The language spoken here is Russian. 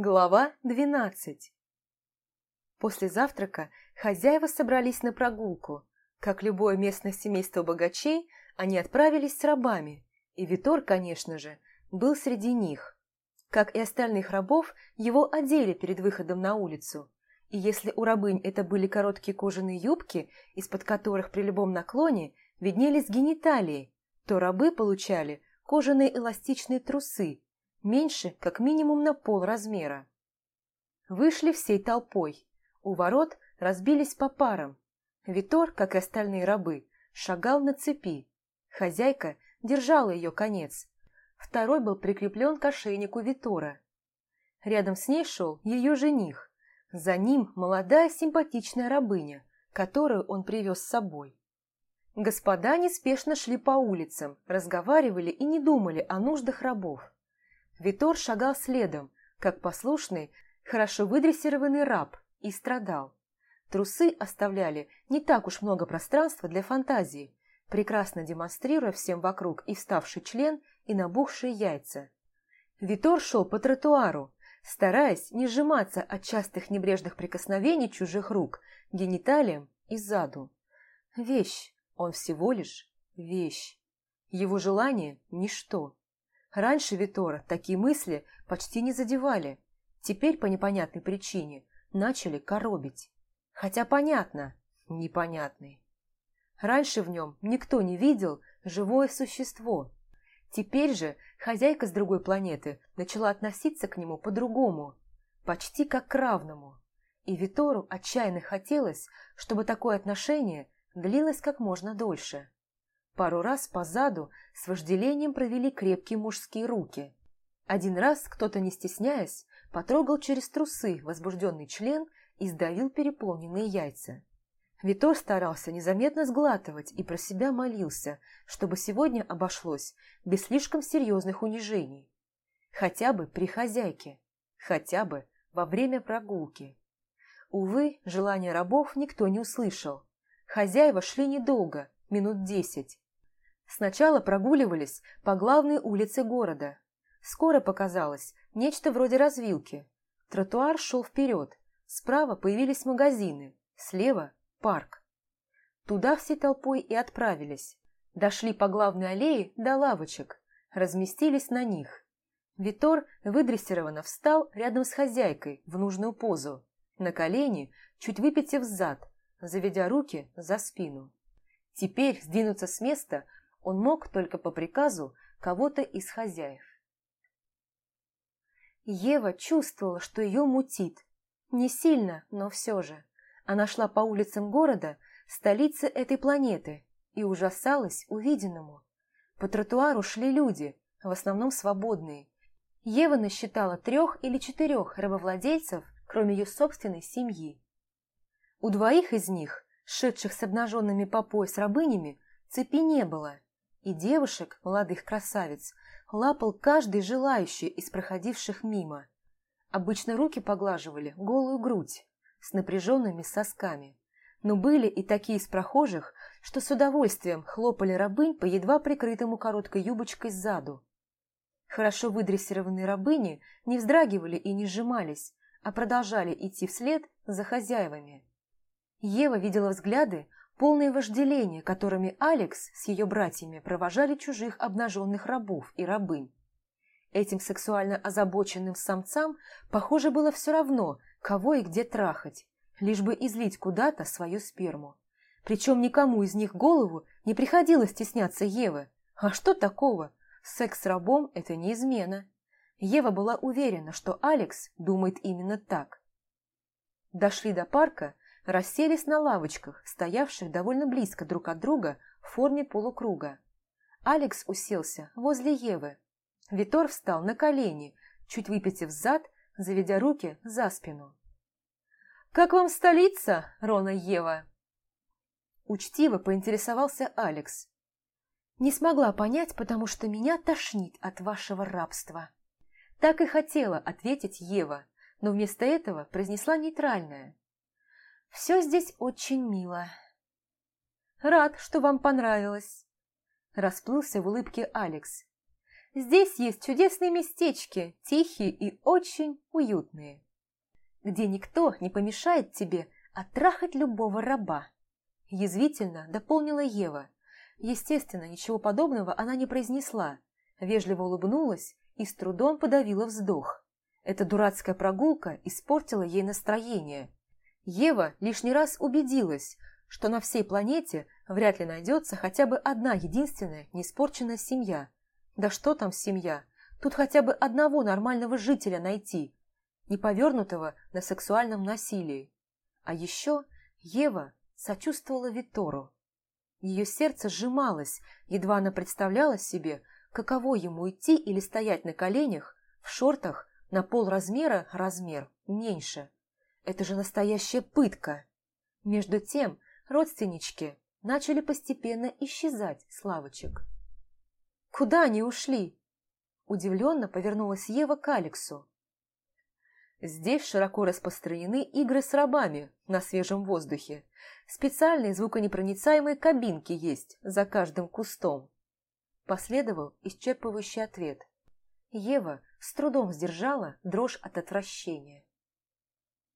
Глава двенадцать После завтрака хозяева собрались на прогулку. Как любое местное семейство богачей, они отправились с рабами, и Витор, конечно же, был среди них. Как и остальных рабов, его одели перед выходом на улицу. И если у рабынь это были короткие кожаные юбки, из-под которых при любом наклоне виднелись гениталии, то рабы получали кожаные эластичные трусы, меньше как минимум на пол размера. Вышли всей толпой. У ворот разбились по парам. Витор, как и остальные рабы, шагал на цепи. Хозяйка держала ее конец. Второй был прикреплен к ошейнику Витора. Рядом с ней шел ее жених. За ним молодая симпатичная рабыня, которую он привез с собой. Господа неспешно шли по улицам, разговаривали и не думали о нуждах рабов. Витор шагал следом, как послушный, хорошо выдрессированный раб, и страдал. Трусы оставляли не так уж много пространства для фантазии, прекрасно демонстрируя всем вокруг и вставший член, и набухшие яйца. Витор шел по тротуару, стараясь не сжиматься от частых небрежных прикосновений чужих рук, гениталиям и заду. Вещь, он всего лишь вещь. Его желание – ничто. Раньше Витора такие мысли почти не задевали, теперь по непонятной причине начали коробить. Хотя понятно, непонятный. Раньше в нем никто не видел живое существо. Теперь же хозяйка с другой планеты начала относиться к нему по-другому, почти как к равному. И Витору отчаянно хотелось, чтобы такое отношение длилось как можно дольше. Пару раз по заду с вожделением провели крепкие мужские руки. Один раз кто-то, не стесняясь, потрогал через трусы возбужденный член и сдавил переполненные яйца. Витор старался незаметно сглатывать и про себя молился, чтобы сегодня обошлось без слишком серьезных унижений. Хотя бы при хозяйке, хотя бы во время прогулки. Увы, желания рабов никто не услышал. Хозяева шли недолго, минут десять, Сначала прогуливались по главной улице города. Скоро показалось нечто вроде развилки. Тротуар шел вперед. Справа появились магазины, слева – парк. Туда все толпой и отправились. Дошли по главной аллее до лавочек, разместились на них. Витор выдрессированно встал рядом с хозяйкой в нужную позу, на колени, чуть выпитив зад, заведя руки за спину. Теперь сдвинуться с места – он мог только по приказу кого-то из хозяев. Ева чувствовала, что ее мутит. Не сильно, но все же. Она шла по улицам города, столицы этой планеты, и ужасалась увиденному. По тротуару шли люди, в основном свободные. Ева насчитала трех или четырех рабовладельцев, кроме ее собственной семьи. У двоих из них, шедших с обнаженными по пояс рабынями, цепи не было – и девушек, молодых красавиц, лапал каждый желающий из проходивших мимо. Обычно руки поглаживали голую грудь с напряженными сосками. Но были и такие из прохожих, что с удовольствием хлопали рабынь по едва прикрытому короткой юбочкой сзаду. Хорошо выдрессированные рабыни не вздрагивали и не сжимались, а продолжали идти вслед за хозяевами. Ева видела взгляды, полное вожделение, которыми Алекс с ее братьями провожали чужих обнаженных рабов и рабынь. Этим сексуально озабоченным самцам, похоже, было все равно, кого и где трахать, лишь бы излить куда-то свою сперму. Причем никому из них голову не приходилось стесняться Евы. А что такого? Секс с рабом – это не измена. Ева была уверена, что Алекс думает именно так. Дошли до парка, расселись на лавочках, стоявших довольно близко друг от друга в форме полукруга. Алекс уселся возле Евы. Витор встал на колени, чуть выпитив зад, заведя руки за спину. «Как вам столица, Рона Ева?» Учтиво поинтересовался Алекс. «Не смогла понять, потому что меня тошнит от вашего рабства». Так и хотела ответить Ева, но вместо этого произнесла нейтральное. Все здесь очень мило. Рад, что вам понравилось. Расплылся в улыбке Алекс. Здесь есть чудесные местечки, тихие и очень уютные, где никто не помешает тебе оттрахать любого раба. Язвительно дополнила Ева. Естественно, ничего подобного она не произнесла, вежливо улыбнулась и с трудом подавила вздох. Эта дурацкая прогулка испортила ей настроение. Ева лишний раз убедилась, что на всей планете вряд ли найдется хотя бы одна единственная неиспорченная семья. Да что там семья? Тут хотя бы одного нормального жителя найти, не повернутого на сексуальном насилии. А еще Ева сочувствовала Витору. Ее сердце сжималось, едва она представляла себе, каково ему идти или стоять на коленях, в шортах, на полразмера размер, меньше. Это же настоящая пытка. Между тем, родственнички начали постепенно исчезать Славочек. «Куда они ушли?» Удивленно повернулась Ева к Алексу. Здесь широко распространены игры с рабами на свежем воздухе. Специальные звуконепроницаемые кабинки есть за каждым кустом. Последовал исчерпывающий ответ. Ева с трудом сдержала дрожь от отвращения.